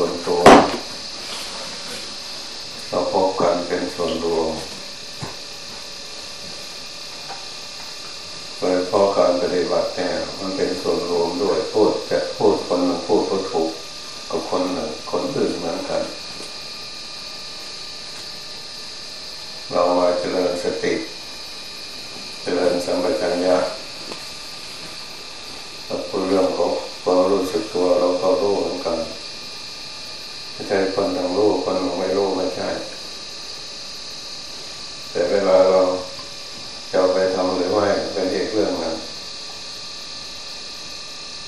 ส่วนตัวเราพบกันเป็นส่วนรวมโดยเพราะการปฏิบัติเนี่ยมันเป็นส่วนรวมด้วยพูดจะพูดคนหนึ่งพูดก็ถูกกับคนหนึ่งคนอื่นเหมือนกัน เรามาเจริญสติ เจริญสัมปชัญญะถ้าพูดเรื่องของความรู้สึกตัวเราก็รู้เหมือนกันไม่ใช่คนหนึ่งรู้คนหนึ่งไม่รู้ไม่ใช่ แต่เวลาเราจะไปทำหรือไม่เป็นอีกเรื่องนึง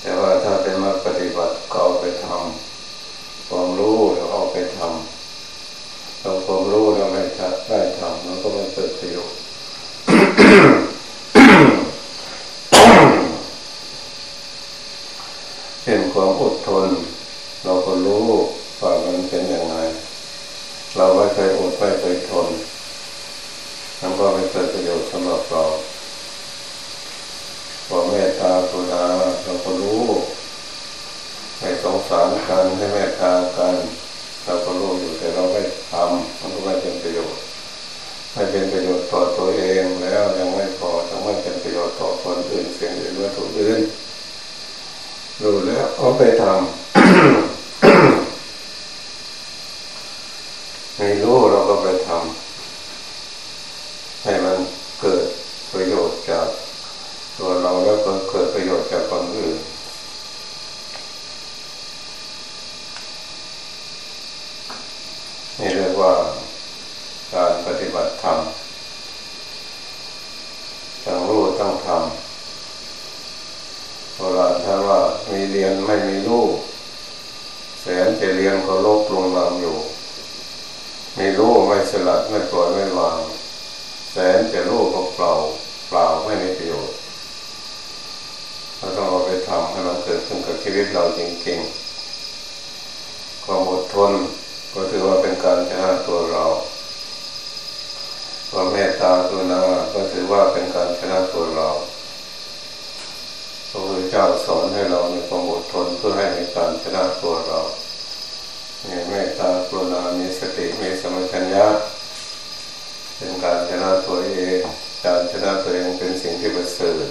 แต่ว่าถ้าเป็นมาปฏิบัติก็เอาไปทำความรู้เราเอาไปทำเราความรู้เราไม่ได้ทำมันก็ไม่เกิดประโยชน์เช่น ความอดทน เราก็รู้ว่ามันเป็นอยังไงเราไม่เคยอดไม่เคยทนมันก็ไม่เกิดประโยชน์สำหรับเราความเมตตากรุณาเราก็รู้ให้สงสารกันให้เมตตากันเราก็รู้อยู่แต่เราไม่ทำมันก็ไม่เป็นประโยชน์ไม่เป็นประโยชน์ต่อตัวเองแล้วยังไม่พอยังไม่เป็นประโยชน์ต่อคนอื่นเสียงอื่นวัตถุอื่น รู้แล้วเอาไปทำไม่รู้เราก็ไปทำให้มันเกิดประโยชน์จากตัวเราแล้วก็เกิดประโยชน์จากคนอื่นนี่เรียกว่าการปฏิบัติธรรมต้งรู้ต้องทำโบราณท่านว่ามี เรียนไม่มีรู้แสนจะเรียนก็ลบลงลางอยู่ มีรู้ไม่สลัดไม่ปล่อยไม่วาง แสนจะรู้ก็เปล่าเปล่าไม่มีประโยชน์เราต้องเอาไปทำให้มันเกิดขึ้นกับชีวิตเราจริงๆความอดทนก็ถือว่าเป็นการชนะตัวเราความเมตตากรุณาก็ถือว่าเป็นการชนะตัวเรา เจ้าสอนให้เรามีความอดทนเพื่อให้ในการชนะตัวเรามีเมตตากรุณามีสติมีสมัชัญญะเป็นการชนะตัวเองการชนะตัวเองเป็นสิ่งที่ประเสริฐ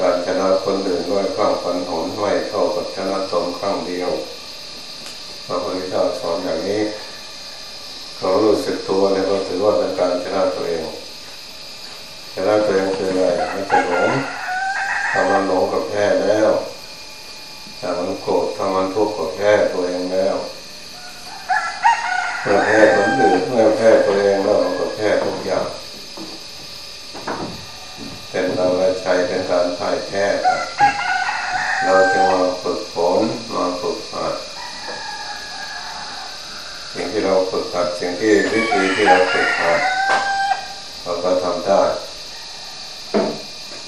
การชนะคนอื่นด้วยข้างฝันหนไม่เท่ากับชนะตนข้างเดียวพระพุทธเจ้าสอนอย่างนี้ เขารู้สึกตัวเนี่ยก็ถือว่าเป็นการชนะตัวเอง ชนะตัวเองคืออะไรไม่ใช่หลงถ้ามันหลงกับแพ้แล้วถ้ามันโกรธถ้ามันทุกข์กับแพ้ตัวเองแล้วเมื่อแพ้คนอื่นเมื่อแพ้ตัวเองแล้วมันก็แพ้ทุกอย่างเป็นเราใช้เป็นการพ่ายแพ้เราจะมาฝึกฝนมาฝึกหัดสิ่งที่เราฝึกหัดสิ่งที่วิธีที่เราฝึกหัดเราก็ทำได้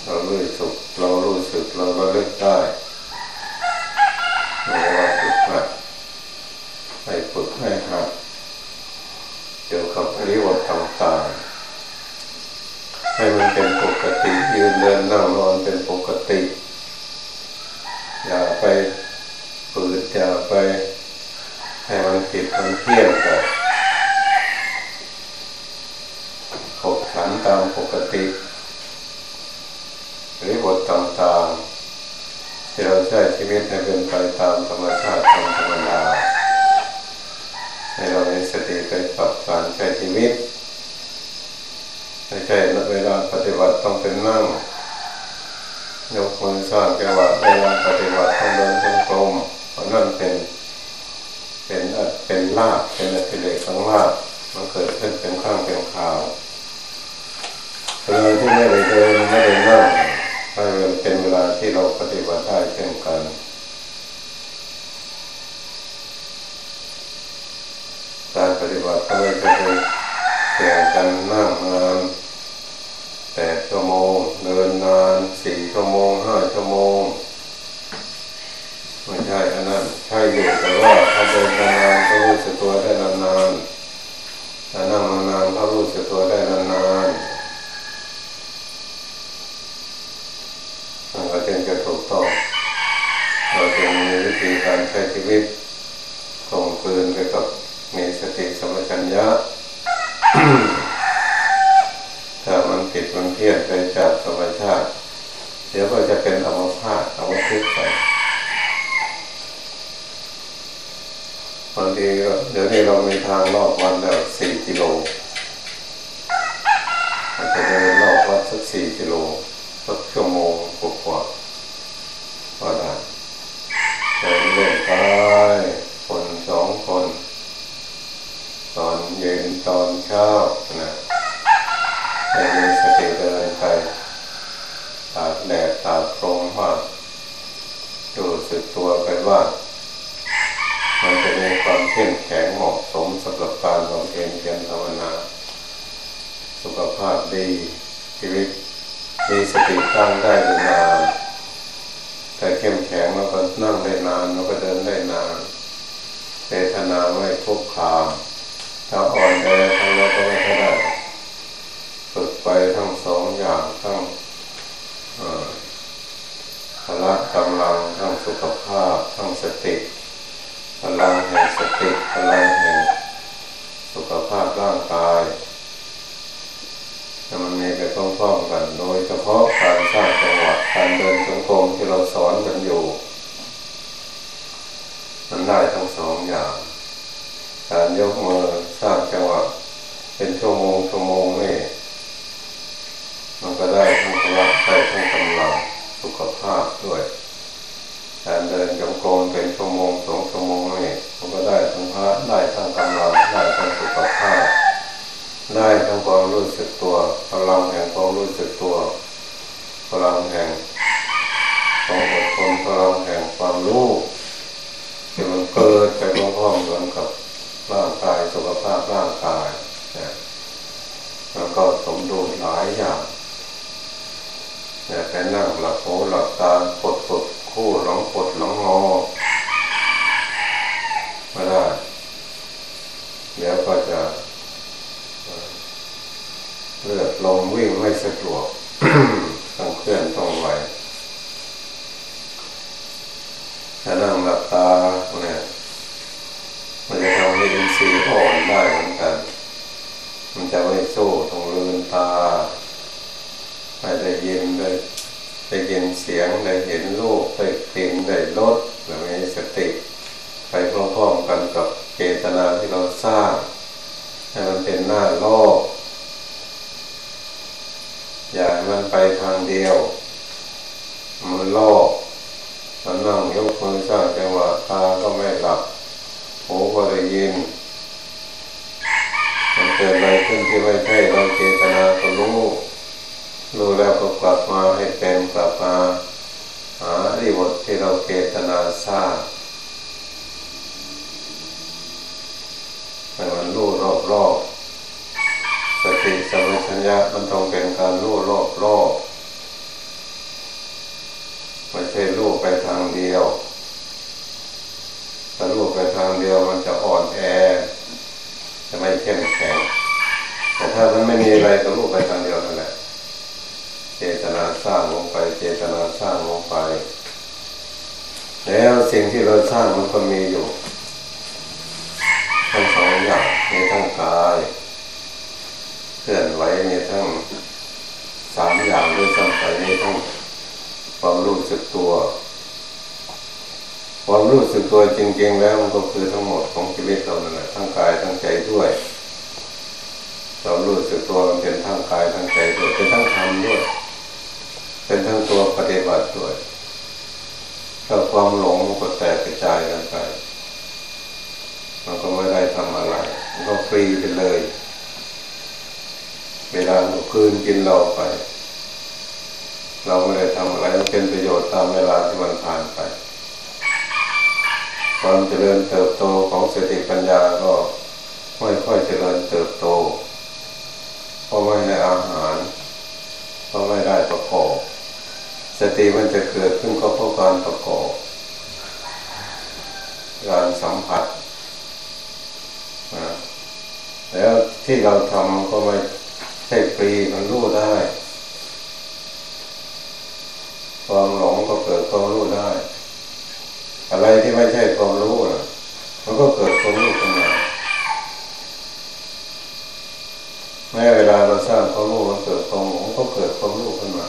เรารู้สึกเรารู้สึก เราระลึกได้เราฝึกหัดให้ฝึกให้หัดเกี่ยวกับอริยวัตต่างๆให้มันเป็นปกติยืนเดินนั่งนอนเป็นปกติ อย่าไปฝืนอย่าไปให้มันผิดมันเที่ยงกันขบขันตามปกติหรือบทต่างๆที่เราใช้ชี วิตให้เป็นไปตามธรรมชาติธรรมธรรมดาให้เรามีสติไปปรับการใช้ชีวิตไม่ใช่เวลาปฏิบัติต้องเป็นนั่งยกมือสร้างจังหวะเวลาปฏิบัติต้องเดินจงกรมเพราะนั่นเป็น เป็นเป็นลาบเป็นอธิเลกของลาบมันเกิดขึ้นเป็นข้างเป็นขาวเวลาที่ไม่ได้เดินไม่ได้นั่ง เป็นเวลาที่เราปฏิบัติได้เช่นกันการปฏิบัติก็ไม่ใช่ไปแข่งกันนั่งนานแปดชั่วโมงเดินนานสี่ชั่วโมงห้าชั่วโมงไม่ใช่อันนั้นใช่อยู่แต่ว่าถ้าเดินนานก็รู้สึกตัวได้นานๆถ้านั่งนานๆก็รู้สึกตัวได้นานๆมัน การใช้ชีวิตคงคืนไปกับมีสติสมัชัญญะถ้ามันผิดมันเพี้ยนไปจากธรรมชาติ เดี๋ยวก็จะเป็นอมภาตอมทุกข์ไปบางทีเดี๋ยวนี้เรามีทางรอบวันแล้วสี่กิโลอาจจะเดินรอบวัดสักสี่กิโลสักชั่วโมงกว่าก็ได้เดินเล่นไปคนสองคน ตอนเย็น ตอนเช้านะให้มีสติเดินไปตากแดดตากลมว่าดูสึกตัวไปว่า มันจะมีความเข้มแข็งเหมาะสมสำหรับการบำเพ็ญเพียรภาวนา สุขภาพดีชีวิตมีสติตั้งได้นานแต่เข้มแข็งมันก็นั่งได้นานมันก็เดินได้นานเวทนาไม่ทุกข์คาม ถ้าอ่อนแอทั้งเราก็ไม่ได้ฝึกไปทั้งสองอย่างทั้งพละกำลังทั้งสุขภาพทั้งสติพลังแห่งสติพลังแห่งสุขภาพร่างกายแต่มันมีไปพร้อมๆกัน โดยเฉพาะการสร้างจังหวะการเดินจงกรมที่เราสอนกันอยู่ มันได้ทั้งสองอย่าง การยกมือสร้างจังหวะเป็นชั่วโมงชั่วโมงนี่มันก็ได้ทั้งพลังได้ทั้งกำลังสุขภาพด้วย การเดินจงกรมเป็นชั่วโมงสองชั่วโมงนี่มันก็ได้ทั้งพระได้ทั้งกำลังได้ทั้งสุขภาพ ได้ทั้งความรู้สึกตัวพลังแห่งความรู้สึกตัวพลังแห่งความอดทนพลังแห่งความรู้ที่มันเกิดไปพร้อมางกายสุขภาพร่างกายนะแล้วก็สมดุลหลายอย่างเนี่ยไปนั่งหลับหูหลับตาปดปดคู่หลงปดหลงงอไม่ได้เดี๋ยวก็จะเลือดลมวิ่งไม่สะดวกต้องเคลื่อนต้องไหวถ้านั่งหลับตาเนี่ยมันจะทำให้ดินสีอ่อนได้เหมือนกัน มันจะไม่สู้ ตาไม่ได้ยินได้ได้ยินเสียงได้เห็นรูปได้กลิ่นได้รสแล้วมีสติ ไปพร้อมๆกันกับเจตนาที่เราสร้างให้มันเป็นหน้าโลก อย่ามันไปทางเดียวมันโลกมันนั่งยกมือสร้างจังหวะตาก็ไม่หลับหูก็ได้ยิน กิดอะไรขึ้นที่ไม่ใช่เราเจตนาก็รู้รู้แล้วก็กลับมาให้เป็นกลับมาหาอิบทที่เราเจตนาสร้างให้มันรู้รอบๆสติสมปชัญญะมันต้องเป็นการรู้รอบๆไม่ใช่รู้ไปทางเดียวถ้ารู้ไปทางเดียวมันจะอ่อนแอ จะไม่เข้มแข็งแต่ถ้ามันไม่มีอะไรก็รู้ไปทางเดียวนั่นแหละเจตนาสร้างลงไป เจตนาสร้างลงไป แล้วสิ่งที่เราสร้างมันก็มีอยู่ทั้งสองอย่างมีทั้งกายเคลื่อนไหวมีทั้งสามอย่างด้วยซ้ำไปมีทั้งความรู้สึกตัว ความรู้สึกตัวจริง ๆ แล้วมันก็คือทั้งหมดของชีวิตเรานั่นแหละทั้งกายทั้งใจด้วย เรารู้สึกตัวมันเป็นทั้งกายทั้งใจด้วยเป็นทั้งธรรมด้วย เป็นทั้งตัวปฏิบัติด้วยถ้าความหลงมันก็แตกกระจายกันไปมันก็ไม่ได้ทำอะไร มันก็ฟรีไปเลย เวลาเราคืนกินเราไป เราไม่ได้ทำอะไรมันเป็นประโยชน์ตามเวลาที่มันผ่านไป ความเจริญเติบโตของสติปัญญาก็ไม่ค่อยเจริญเติบโตเพราะไม่ได้อาหารเพราะไม่ได้ประกอบสติมันจะเกิดขึ้นก็เพราะการประกอบการสัมผัสนะแล้วที่เราทำก็ไม่ใช่ฟรีมันรู้ได้ ความหลงก็เกิดความรู้ได้ อะไรที่ไม่ใช่ความรู้นะมันก็เกิดความรู้ขึ้นมาแม้เวลาเราสร้างความรู้มันเกิดความหลงก็เกิดความรู้ขึ้นมา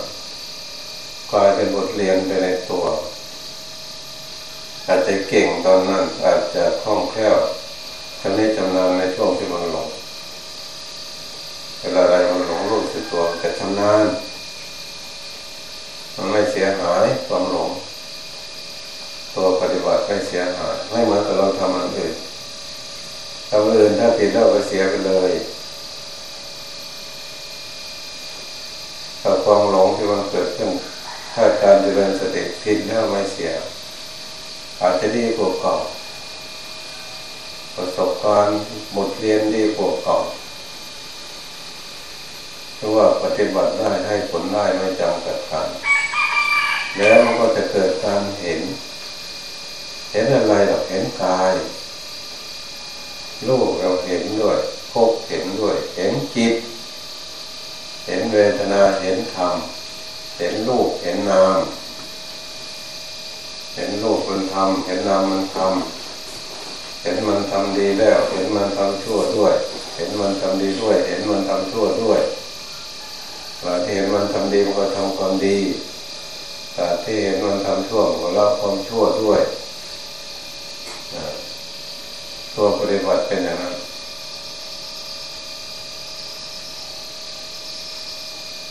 กลายเป็นบทเรียนไปในตัว อาจจะเก่งตอนนั้น อาจจะคล่องแคล่วชำนิชำนาญในช่วงที่มันหลงเวลาอะไรมันหลงรู้สึกตัวจะชำนาญมันไม่เสียหายความหลง ตัวปฏิบัติไม่เสียหายไม่เหมือนกับเราทำอันอื่นทำอื่นถ้าผิดแล้วก็เสียไปเลยถ้าความหลงที่มันเกิดขึ้น ถ้าการเจริญสติผิดแล้วไม่เสีย อาจจะดีกว่าเก่าประสบการณ์บทเรียนดีกว่าเก่าเพราะว่าปฏิบัติได้ให้ผลได้ไม่จำกัดการแล้วมันก็จะเกิดการเห็น เห็นอะไรหรอกเห็นกายลูกเราเห็นด้วยพบเห็นด้วย เห็นจิต เห็นเวทนาเห็นธรรม เห็นลูกเห็นนาม เห็นลูกมันทำเห็นนามมันทำเห็นมันทำดีแล้ว เห็นมันทำชั่วด้วย เห็นมันทำดีด้วย เห็นมันทำชั่วด้วยว่าที่เห็นมันทำดีมันก็ทำความดีแต่ที่เห็นมันทำชั่วก็ละความชั่วด้วย ตัวปฏิบัติเป็นอย่างนั้น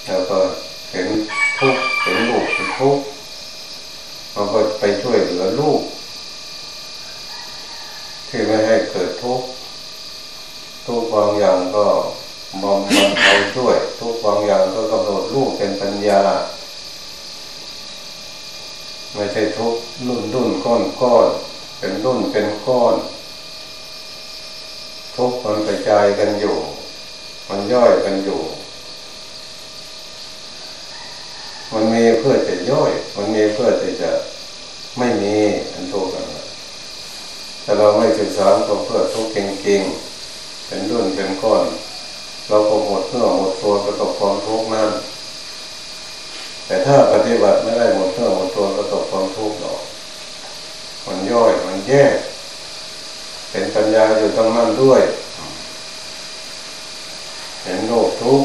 แล้วก็เห็นทุกเห็นลูกเป็นทุกมันก็ไปช่วยเหลือลูก ที่ไม่ให้เกิดทุกข์ทุกบางอย่างก็บำบัดเอาช่วย ทุกบางอย่างก็กำหนดลูกเป็นปัญญา ไม่ใช่ทุกรุ่นรุ่นก้อนก้อน เป็นรุ่นเป็นก้อน ทุกมันกระจายกันอยู่ มันย่อยกันอยู่ มันมีเพื่อจะย่อย มันมีเพื่อที่จะไม่มีอันทุกข์แต่เราไม่ศึกษาก็เพื่อทุกข์จริงๆเป็นรุ่นเป็นก้อน เราก็หมดเนื้อหมดตัวก็ตกความทุกข์นั้นแต่ถ้าปฏิบัติไม่ได้หมดเนื้อหมดตัวก็ตกความทุกข์หรอก มันย่อยมันแยก เป็นปัญญาอยู่ตรงนั้นด้วย เห็นโลกทุก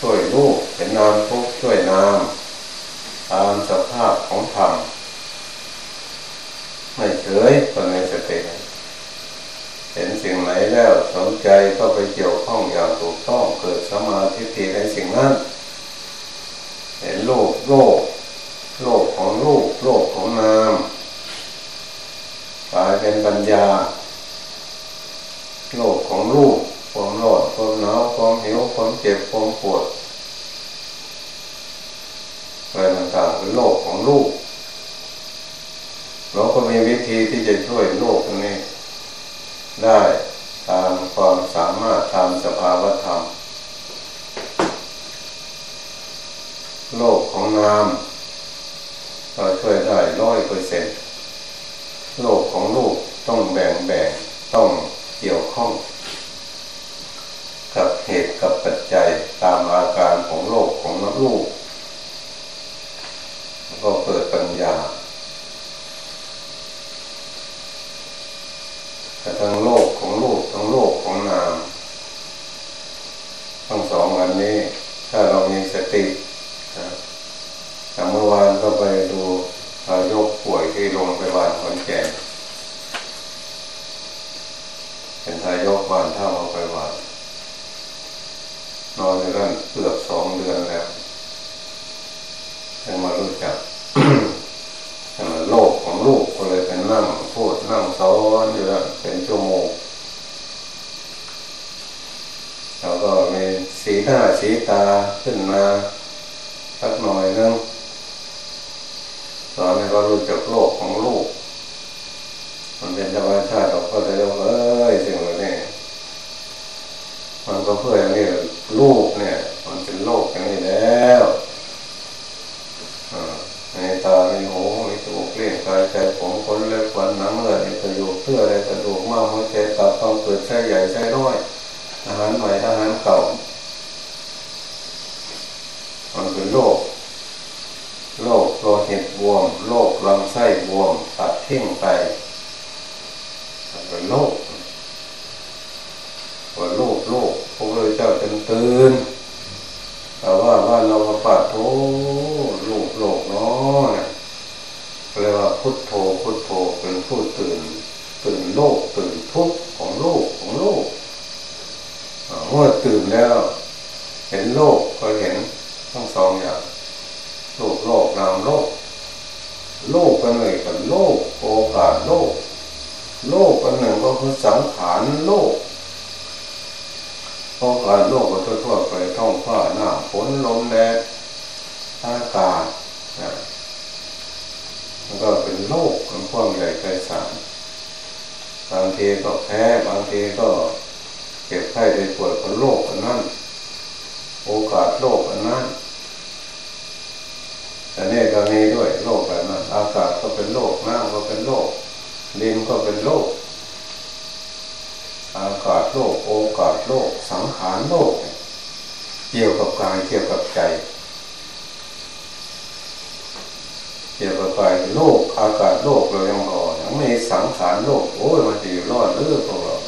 ช่วยลูกเห็นนามทุกช่วยนามตามสภาพของธรรมไม่เฉยก็ในสติเห็นสิ่งไหนแล้วสนใจก็ไปเกี่ยวข้องอย่างถูกต้องเกิดสมาธิในสิ่งนั้น เห็นโลกโลก โลกของลูกโลกของนาม เป็นปัญญา โลกของลูกความร้อนความหนาวความหิวความเจ็บความปวดอะไรต่างๆเป็นโลกของลูก เราก็มีวิธีที่จะช่วยโลกนี้ได้ตามความสามารถตามสภาวธรรม โลกของนามเราช่วยได้ร้อยเปอร์เซ็นต์โลกของลูกต้องแบ่งแบ่งต้องเกี่ยวข้อง กับเหตุกับปัจจัยตามอาการของโลกของนักลูก ก็เปิดปัญญาแต่ทั้งโลกของลูกทั้งโลกของนามทั้งสองอันนี้ ถ้าเรามีสตินะเมื่อวานก็ไปดูอายกป่วยที่โรงพยาบาลคนแก่เป็นทายกบ้านท่ามาไปวานนอนอยู่นั่นเกือบสองเดือนแล้วยังมารู้จักโลกของลูกก็เลยเป็นนั่งพูดนั่งสอนอยู่นั่นเป็นชั่วโมงแล้วก็มีสี หน้าสีตาขึ้นมาสักหน่อยนึงสอนให้เขารู้จักโลกของลูก มันเป็นธรรมชาติเราก็เลยว่าเอ้ยสิ่งเหล่านี้มันก็เพื่ออย่างนี้ลูกเนี่ย มันเป็นโลกอย่างนี้แล้วในตาในหูมีตัวเกลี้ยงกายใจผมคนเล็กวันน้ำเลือดในกระดูกเพื่ออะไรกระดูกมากหัวใจตับต้องเกิดใช้ใหญ่ใช้น้อยอาหารใหม่อาหารเก่า วมโรคลำไส้บวมตัดทิ้งไปเป็นโรคว่าโรคโรคพระพุทธเจ้าจนตื่นแต่ว่าว่าเราปาโทโรคโรคเนาะเรียกว่าพุทโธพุทโธเป็นผู้ตื่น ตื่นโลกตื่นทุกข์ของโลกของโลกเมื่อตื่นแล้ว เห็นโลกก็เห็นทั้งสองอย่างโลกโลกนามโลก โลกกันเลยกับโลกโอกาสโลก โลกอันหนึ่งก็คือสังขารโลกโอกาสโลกก็ทั่วๆไปท้องฟ้าหน้าฝนลมแดดอากาศนะมันก็เป็นโลกของความใหญ่ใจสารบางทีก็แพ้บางทีก็เก็บไข้ได้ป่วยก็โลกอันนั้น โอกาสโลกอันนั้น แต่นี่ก็มีด้วยโลกแบบนั้นอากาศก็เป็นโลกน้ำก็เป็นโลกดินก็เป็นโลกอากาศโลกโอกาสโลกสังขารโลก เกี่ยวกับกายเกี่ยวกับใจ เกี่ยวกับกายโลกอากาศโลกเรายังพอยังไม่สังขารโลกโอ้ยมันจะอยู่รอดหรือเปล่า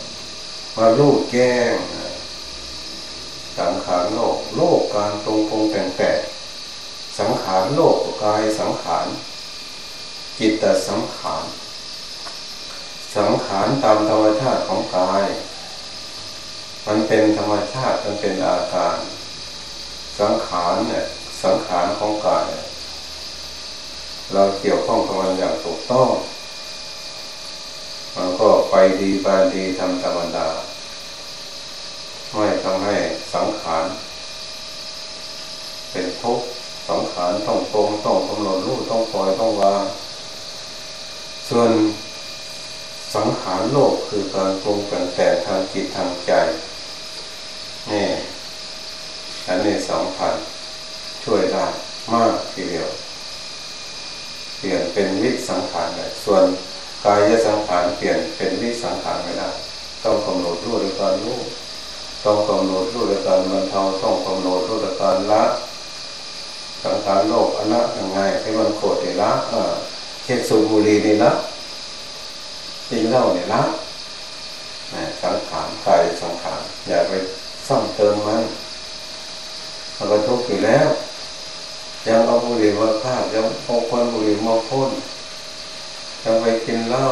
มาลูกแก้งสังขารโลก โลกการตรงตรงแต่ง ขารโลกกายสังขารจิตตสังขารสังขารตามธรรมชาติของกาย มันเป็นธรรมชาติมันเป็นอาการ สังขารเนี่ยสังขารของกาย เราเกี่ยวข้องกับมันอย่างถูกต้องมันก็ไปดีไปดีทำธรรมดาไม่ทำให้สังขารเป็นทุกข์ สังขารต้องปรงต้องกำหนดรู้ต้องปล่อยต้องวางส่วนสังขารโลกคือการปรุงแต่งแต่ทางจิตทางใจนี่อันนี้สองพันช่วยได้มากทีเดียวเปลี่ยนเป็นวิสังขารเลยส่วนกายสังขารเปลี่ยนเป็นวิสังขารไม่ได้ต้องกำหนดรู้ด้วยการรู้ต้องกำหนดรู้ด้วยการบรรเทาต้องกำหนดรู้ด้วยการละ สังขารโลกอนะยังไงให้มันโกรธละเช่นสูบบุหรี่นี่ละกินเหล้าเนี่ยละสังขารกายสังขารอย่าไปซ่อมเติมมันมันก็ทุกข์อยู่แล้ว ยังเอาบุหรี่มาฆ่ายังเอาควันบุหรี่มาพ่นยังไปกินเหล้า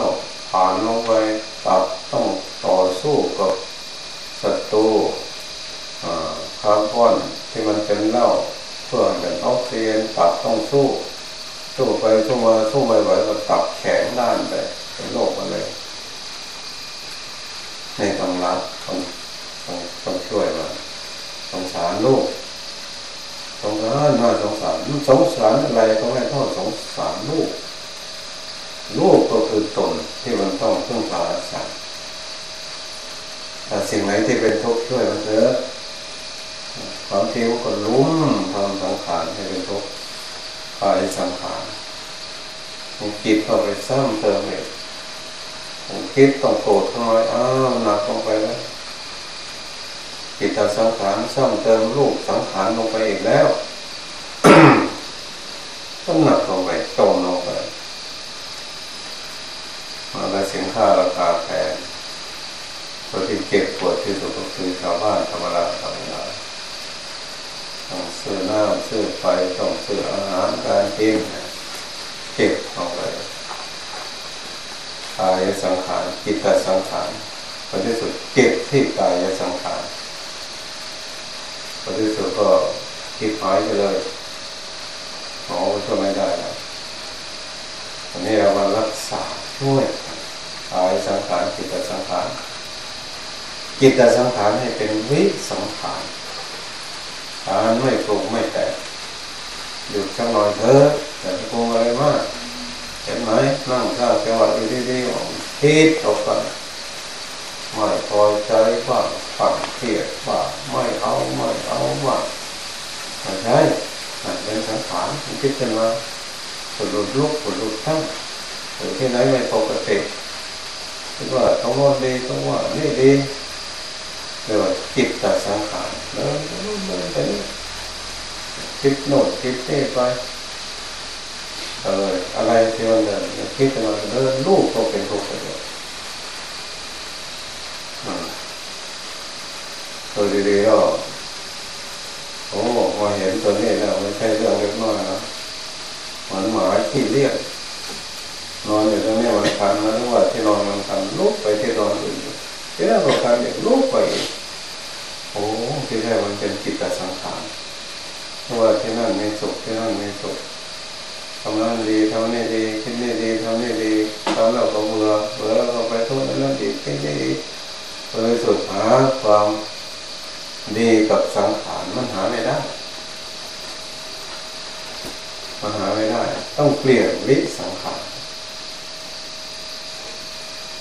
ผ่านลงไปตับต้องต่อสู้กับศัตรูคาร์บอนที่มันเป็นเหล้า พื่อเป็นออกซิเจนตับต้องสู้สู้ไปสู้มาสู้ไม่ไหวก็ตับแข็งด้านไปเป็นโรคมาเลยในต้องรักต้องต้องต้องช่วยมันสงสารลูกสงสารน่าสงสารสงสารอะไรก็ไม่เท่าสงสารลูกลูกก็คือตนที่มันต้องพึ่งพาอาศัยแต่สิ่งไหนที่เป็นทุกข์ช่วยมันเถอะ ความที่มันก็ลุ้มทำสังขารให้เป็นทุกข์กายสังขารมันจิตเข้าไปซ้ำเติมเองผมคิดต้องโกรธน้อยอ้าวหนักลงไปแล้วจิตสังขารซ้ำเติมรูปสังขารลงไปอีกแล้วก็หนักลงไปโตลงไปมาได้สินค้าราคาแพงตัวที่เจ็บปวดที่สุดก็คือชาวบ้านธรรมดาธรรมดาต้อง ซื้อน้ำซื้อไฟต้องซื้ออาหารการกินเจ็บลงไปกายสังขารจิตสังขารผลที่สุดเก็บที่กายสังขารผลที่สุดก็คิดหายไปเลยหมอช่วยไม่ได้แล้วอันนี้เรามารักษาช่วยกายสังขารจิตสังขารจิตสังขารให้เป็นวิสังขาร การไม่ปรุงไม่แต่หยุดสักหน่อยเถอะแต่ปรุงอะไรมากเห็นไหมนั่งข้าวจังหวะอยู่ดีๆคิดออกไปไม่พอใจบ้างฝังเครียดบ้างไม่เอาไม่เอาบ้างไม่ใช่มันเป็นสังขารมันคิดขึ้นมาผลุดลุกผลุดทั้งหรือที่ไหนไม่ปกติคิดว่าต้องนอนดีต้องว่านี่ดี เรียกว่าจิตตสังขารเดินเดินเดินไปคิดโน่นคิดนี่ไปเอออะไรที่มันเดินคิดจะมาเดินลูกก็เป็นทุกข์ไปเลยตัวดีๆก็โอ้มาเห็นตัวนี้แล้วไม่ใช่เรื่องเล็กน้อยนะเหมือนหมาที่เรียกนอนอยู่ตรงนี้มันคันนะหรือว่าที่นอนมันคันลูที่แรก เราการอย่างลูกไป โอ้ที่แรกมันเป็นจิตสังขารเพราะว่าที่นั่นไมีสุขที่นั่นไมีสุขทำนั้นดีทำนี่ดีคิดนี่ดีทำนี่ดีทำแล้วก็เบื่อเบื่อแล้วก็ไปทุกข์นั่นดีคิดนี่ดีเลยสุดหาความดีกับสังขารมันหาไม่ได้มันหาไม่ได้ ต้องเปลี่ยนวิสังขาร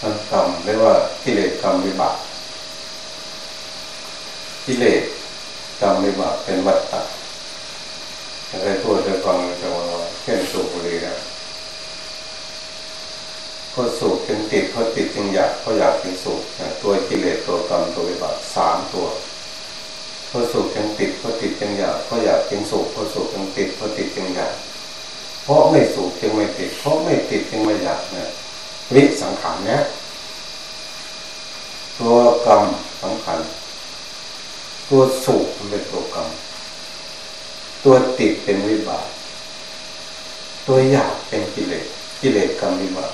มันกรรมเรียกว่ากิเลสกรรมวิบากกิเลสกรรมวิบากเป็นวัฏฏะอะไรพูดจะฟังจะว่าเช่นสูบบุหรี่นะเขาสูบจึงติดเขาติดจึงอยากเขาอยากจึงสูบตัวกิเลสตัวกรรมตัววิบากสามตัวเขาสูบจึงติดเขาติดจึงอยากเขาอยากจึงสูบเขาสูบจึงติดเขาติดจึงอยากเพราะไม่สูบจึงไม่ติด เพราะไม่ติดจึงไม่อยากเนี่ย วิสังขารเนี้ยตัวกรรมสำคัญ ตัวสุขมันเป็นตัวกรรม ตัวติดเป็นวิบาก ตัวอยากเป็นกิเลสกิเลสกรรมวิบาก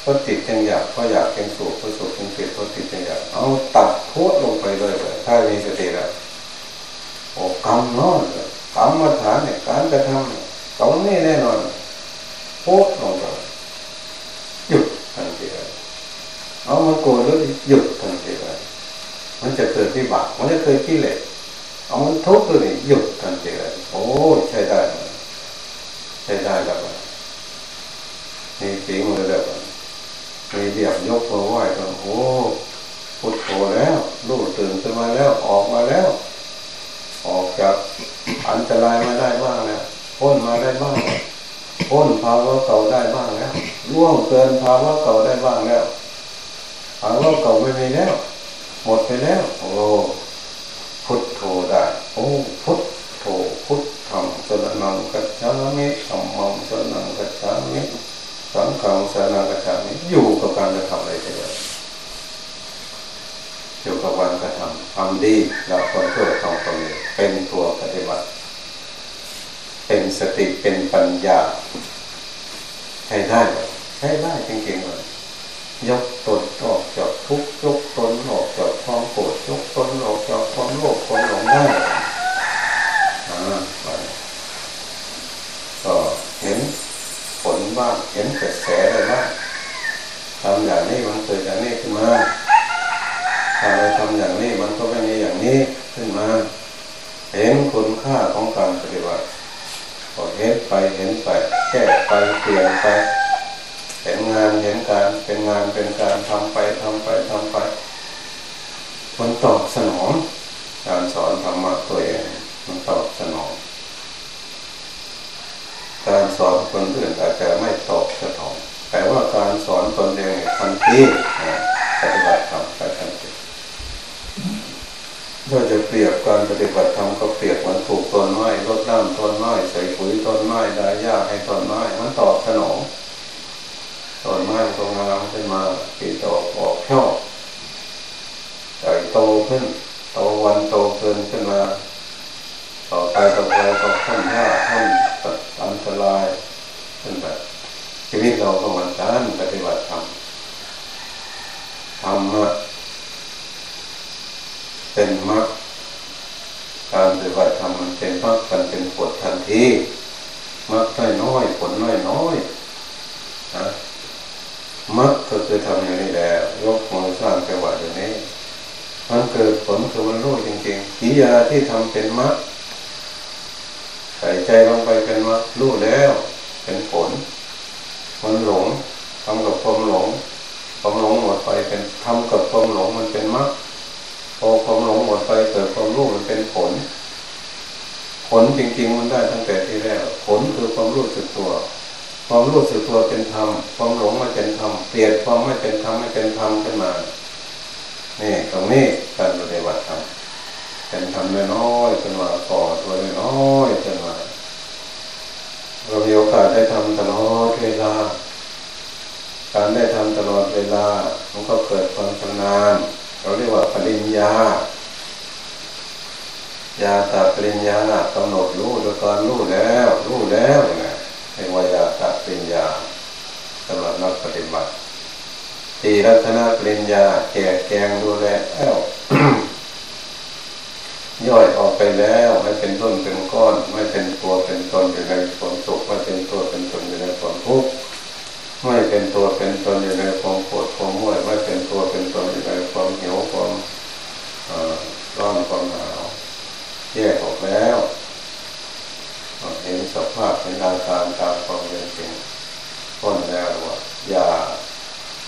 เพราะติดยังอยากเพราะอยากเป็นสุขเพราะสุขเป็นติดเพราะติดยังอยากเอาตัดโทษลงไปเลยเลยถ้ามีสติแล้วโอ้กรรมนอนกรรมมาฐานเนี่ยการกระทำตรงนี้แน่นอนโทษลงไปหยุดทันทีเลย เอามาโกรธแล้วหยุดทันทีเลยมันจะเกิดที่บากมันจะเกิดที่เล็กเอามันทุกข์เลยหยุดทันทีเลยโอ้ใช่ได้ใช่ได้แล้วนี่ฝีมือแล้วมีเดียบยกมือไหว้กันโอ้พุทโธแล้วลูกตื่นขึ้นมาแล้วออกมาแล้ว ออกจากอันตรายมาได้บ้างแล้วพ้นมาได้บ้างพ้นภาวะเก่าได้บ้างแล้วล่วงเกินภาวะเก่าได้บ้างแล้ว ภาวะเก่าไม่มีแล้ว หมดไปแล้ว โอ้พุทโธได้ โอ้พุทโธพุทธังสรนังกัจฉามิธรรมังสรนังกัจฉามิสังฆังสรนังกัจฉามิอยู่กับการกระทำอะไรเดียอยู่กับการกระทำทำดีแล้วคนเพื่อทำความดีเป็นตัวปฏิบัติ เป็นสติเป็นปัญญาใช้ได้ใช้ได้จริงๆเลยยกตนออกจากทุกข์ยกตนออกจากความโกรธยกตนออกจากความโลภความหลงได้อ่าไปก็เห็นผลบ้างเห็นกระแสอะไรบ้างทำอย่างนี้มันเกิดอย่างนี้ขึ้นมาถ้าเราทำอย่างนี้มันก็ไม่มีอย่างนี้ขึ้นมา เห็นคุณค่าของการปฏิบัติก็เห็นไปเห็นไปแก้ไปเปลี่ยนไปเห็นงานเห็นการเป็นงานเป็นการทำไปทำไปทำไปมันตอบสนองการสอนธรรมะตัวเองมันตอบสนอง การสอนคนอื่นอาจจะไม่ตอบสนองแต่ว่าการส ทันทีปฏิบัติธรรมไปทันทีถ้าจะเปรียบการปฏิบัติธรรมก็เปรียบเหมือนปลูกต้นไม้รดน้ำต้นไม้ใส่ปุ๋ยต้นไม้ดายาให้ต้นไม้มันตอบสนองต้นไม้ก็งามขึ้นมาปีดอกออกช่อใหญ่โตขึ้นโตวันโตเกินขึ้นมาต่อไปต่อไปก็ขึ้นหน้าขึ้นอันตรายขึ้นแบบชีวิตเราก็เหมือนกันปฏิบัติธรรม รรมะเป็นมรรคการปฏิบัติธรรมมันเป็นมรรคกันเป็นผลทันทีมรรคน้อยผลน้อยน้อยนะมักก็คือทำอย่างนี้แหละยกมือสร้างจังหวะอย่างนี้มันเกิดผลคือมันรู้จริงๆกิยาที่ทำเป็นมักใส่ใจลงไปเป็นมักรู้แล้ว เป็นผลมันหลงทำกับความหลง ความหลงหมดไปเป็นทำกับความหลงมันเป็นมักพอความหลงหมดไปเกิดความรู้มันเป็นผล ผลจริงๆมันได้ตั้งแต่ที่แรกผลคือความรู้สึกตัว ความรู้สึกตัวเป็นธรรมความหลงไม่เป็นธรรมเปลี่ยนความไม่เป็นธรรมไม่เป็นธรรมขึ้นมานี่ตรงนี้การปฏิบัติธรรมเป็นธรรมน้อยๆขึ้นมาก่อตัวน้อยๆขึ้นมาเรามีโอกาสได้ทำตลอดเวลา การได้ทำตลอดเวลามันก็เกิดความชำนาญเราเรียกว่าปริญญายาตาปริญญากำหนดรู้โดยการรู้แล้ว รู้แล้วนะเรียกว่ายาตะปัญญาสำหรับนักปฏิบัติตีรัตนปริญญาแก่แกงดูแลแอลย่อยออกไปแล้วไม่เป็นต้นเป็นก้อน ไม่เป็นตัวเป็นตนอยู่ในผลสุขไม่เป็นตัวเป็นตนอยู่ในผลทุกข์ ไม่เป็นตัวเป็นตนอยู่ในความปวดความม่วยไม่เป็นตัวเป็นตนอยู่ในความหิวความร้อนความหนาวแยกออกแล้วเห็นสภาพเห็นอาการตามความเป็นจริงพ้นแล้วว่าอย่า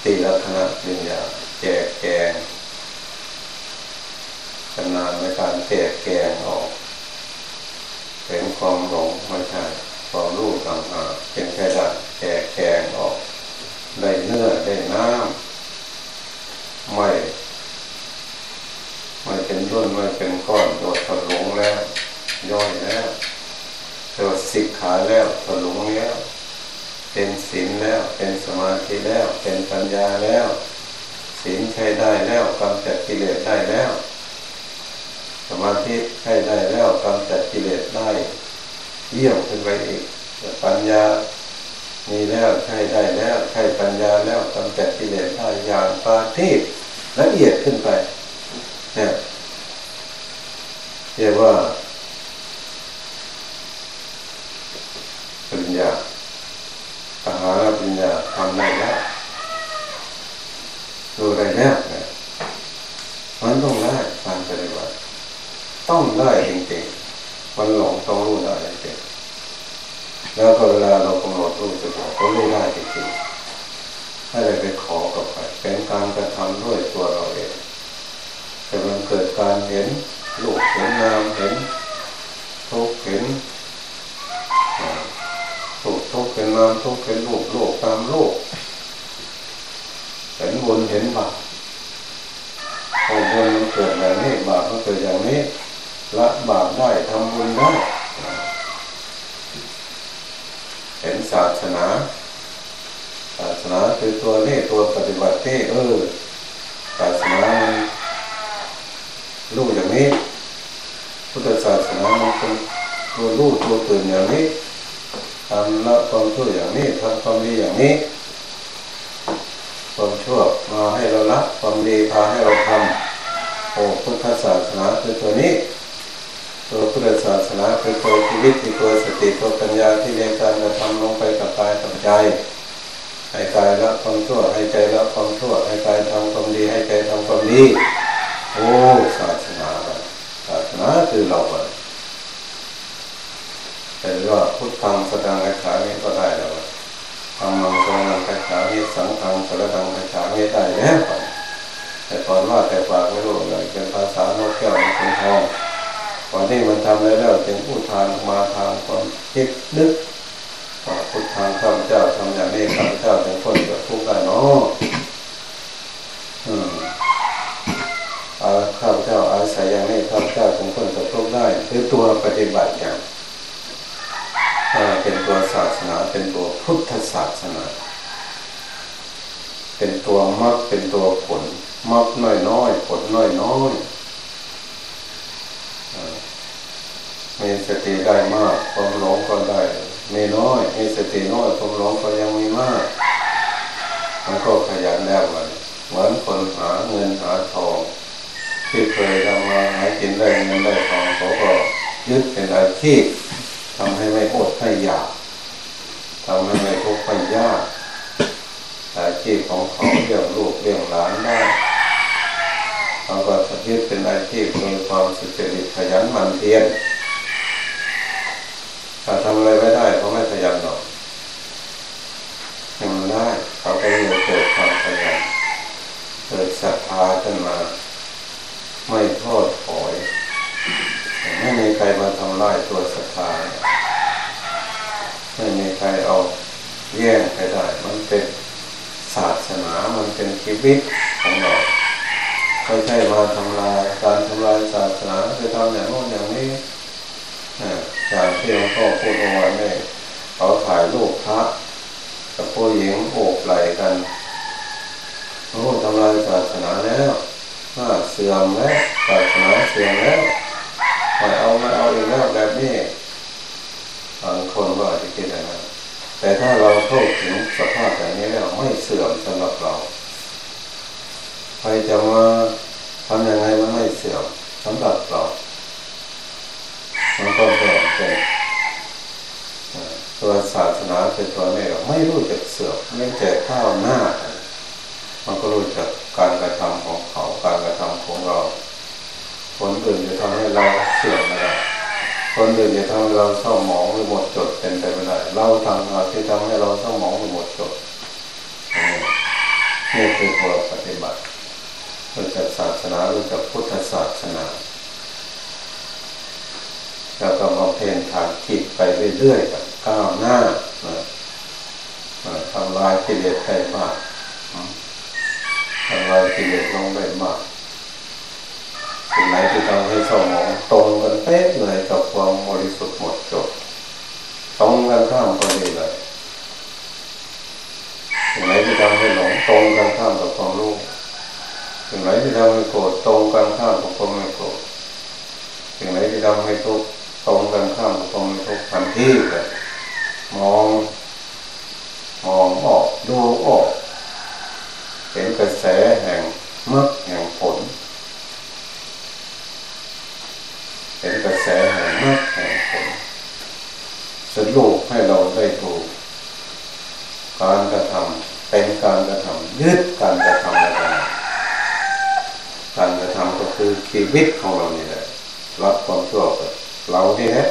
ตีลักษณะวิญญาแจกแกงชำนาญในการแจกแกงออกเห็นความหลงไม่ใช่ความรู้ต่างหากเป็นแค่ดันแจกแกงออก ได้เนื้อได้น้ำไม่ ไม่เป็นรุ่นไม่เป็นก้อนโดดถลงแล้ว ย่อยแล้วโดดสิกขาแล้วถลงแล้วเป็นศีลแล้ว เป็นสมาธิแล้ว เป็นปัญญาแล้วศีลใช้ได้แล้วกำจัดกิเลสได้แล้ว สมาธิใช้ได้แล้วกำจัดกิเลสได้ เยี่ยมขึ้นไปอีกปัญญา มีแล้วใช้ได้แล้วใช้ปัญญาแล้วกำจัดกิเลสได้อย่างปาทีละเอียดขึ้นไปเนี่ยเรียกว่าปัญญาอาหารปัญญาทำได้แล้วดูได้แล้วมันต้องได้การปฏิบัติต้องได้จริงๆมันหลงต้องรู้ได้จริงแล้วก็เวลาเรากำหนดรู้สึกก็รู้ได้จริงๆไม่ได้ไปขอกับใครเป็นการกระทำด้วยตัวเราเองแต่มันเกิดการเห็นลูกเห็นนามเห็นทุกเห็นทุกทุกเป็นนามทุกเป็นลูกโลกตามโลกเห็นบุญเห็นบาปพอบุญมันเกิดอย่างนี้บาปมันเกิดอย่างนี้ละบาปได้ทำบุญได้เห็นศาสนา ศาสนาคือตัวนี้ตัวปฏิบัติที่เออ ศาสนาลูกอย่างนี้ พุทธศาสนามันเป็นตัวลูกตัวตื่นอย่างนี้ทำละความชั่วอย่างนี้ทำความดีอย่างนี้ ความชั่วมาให้เราละความดีพาให้เราทำโอ้พุทธศาสนาคือตัวนี้ ตัวพุทธศาสนาคือตัวชีวิตที่ตัวสติตัวปัญญาที่เรียนการกระทำลงไปกับกายกับใจ ให้กายละความชั่วให้ใจละความชั่วให้กายทำความดีให้ใจทำความดีโอ้ศาสนาศาสนาคือเราแต่ว่าพุทธังสดังกัจฉามิก็ได้แล้วธรรมังสดังกัจฉามิสังฆังสดังกัจฉามิได้แล้วแต่ก่อนว่าแต่ปากไม่รู้เลยเป็นภาษาโนกแก้วในคุณทองก่อนที่มันทำได้แล้วเป็นผู้ทานมาทางความคิดนึก พุทธังข้าพเจ้าทำอย่างนี้ข้าพเจ้าเป็นคนเกิดทุกข์ได้เนาะอืมข้าพเจ้าอาศัยอย่างนี้ข้าพเจ้าเป็นคนเกิดทุกข์ได้คือตัวปฏิบัติอย่างเป็นตัวศาสนา เป็นตัวพุทธศาสนา เป็นตัวมรรคเป็นตัวผลมรรคน้อยน้อยผลน้อยน้อยมีสติได้มากความหลง มีน้อยมีสติน้อยความหลงก็ยังมีมาก มันก็ขยันแล้วมันเหมือนคนหาเงินหาทอง ที่เคยทำมาหากินได้เงินได้ทองเขาก็ยึดเป็นอาชีพทำให้ไม่อดไม่อยากทำให้ไม่ทุกข์ไม่ยากอาชีพของเขาเลี้ยงลูกเลี้ยงหลานได้เขาก็ยึดเป็นอาชีพมีความสุจริตขยันหมั่นเพียร ถ้าทำอะไรไม่ได้เขาไม่ขยันหรอกทำได้เขาก็มีเกิดความขยันเกิดศรัทธาขึ้นมา ไม่โทษถอยไม่มีใครมาทำลายตัวศรัทธาไม่มีใครเอาแย่งใครได้ มันเป็นศาสนา มันเป็นชีวิตของเราไม่ใช่มาทำลายการทำลายศาสนาคือทำอย่างโน้นอย่างนี้ ที่หลวงพ่อพูดเมื่อวานนี้เขาถ่ายรูปพระกับผู้หญิงโอบไหลกันโอ้ทำลายศาสนาแล้วน่าเสื่อมแล้วศาสนาเสื่อมแล้วไม่เอาไม่เอาอีกแล้วแบบนี้บางคนก็อาจจะคิดอย่างนั้นแต่ถ้าเราเข้าถึงสภาพแบบนี้แล้วไม่เสื่อมสำหรับเรา ใครจะมาทำยังไงมันไม่เสื่อมสำหรับเรามันก็แบ่งเป็น ตัวศาสนาเป็นตัวนี้ไม่รู้จักเสือมไม่แจกข้าวหน้า มันก็รู้จักการกระทำของเขาการกระทำของเรา คนอื่นจะทำให้เราเสื่อมไม่ได้คนอื่นจะทำให้เราเศร้าหมองหรือหมดจดเป็นไปไม่ได้เราทำอะไรที่ทำให้เราเศร้าหมองหรือหมดจดนี่คือตัวปฏิบัติรู้จักศาสนารู้จักพุทธศาสนาแล้วก็มาเพ่นทางจิตไปเรื่อยๆ ก้าวหน้าทำลายกิเลสได้มากทำลายกิเลสลงได้มากสิ่งไหนที่ทำให้สมองตรงกันเป๊ะเลยกับความบริสุทธิ์หมดจดตรงกันข้ามพอดีเลยสิ่งไหนที่ทำให้หลงตรงกันข้ามกับความรู้สิ่งไหนที่ทำให้โกรธตรงกันข้ามกับความไม่โกรธสิ่งไหนที่ทำให้ทุกข์ตรงกันข้ามกับความไม่ทุกข์ทันทีเลย มองมองออกดูออกเห็นกระแสแห่งมรรคแห่งผล เห็นกระแสแห่งมรรคแห่งผลสรุปให้เราได้ถูกการกระทำเป็นการกระทำยึดการกระทำอะไรการกระทำก็คือชีวิตของเรานี่แหละรับความชั่วกับเรานี่แหละ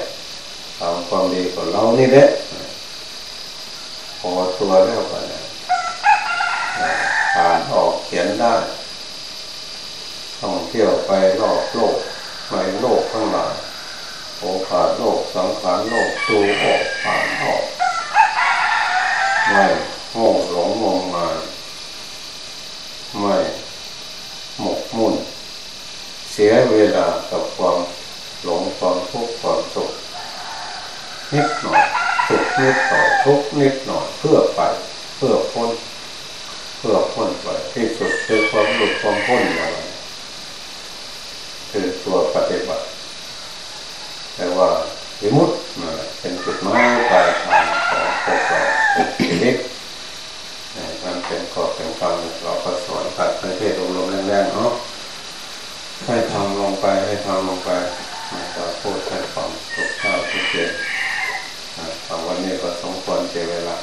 ทำความดีกับเรานี่แหละ พอตัวแล้วกันอ่านออกเขียนได้ท่องเที่ยวไปรอบโลกในโลกข้างหลังโอกาสโลกสังขารโลกดูออกผ่านออกไม่โง่หลงงมงายไม่หมกมุ่น เสียเวลากับความหลงความทุกข์ความสุขนิดหน่อย นิดหน่อยทุกนิดหน่อยเพื่อไป เพื่อพ้น เพื่อพ้นไปที่สุดคือความหลุดความพ้นอย่างไรคือตัวปฏิบัติแต่ว่าวิมุตต์เป็นจุดหมายปลายทางของพวกเราชีวิตมันเป็นกฎเป็นกรรมเราก็สอนกัดประเทศลมๆแรงๆเนาะให้ทำลงไปให้ทำลงไปจะพูดให้ฟังทุกข้าวทุกเย็น วันนี้ก็สมควรเจเวลา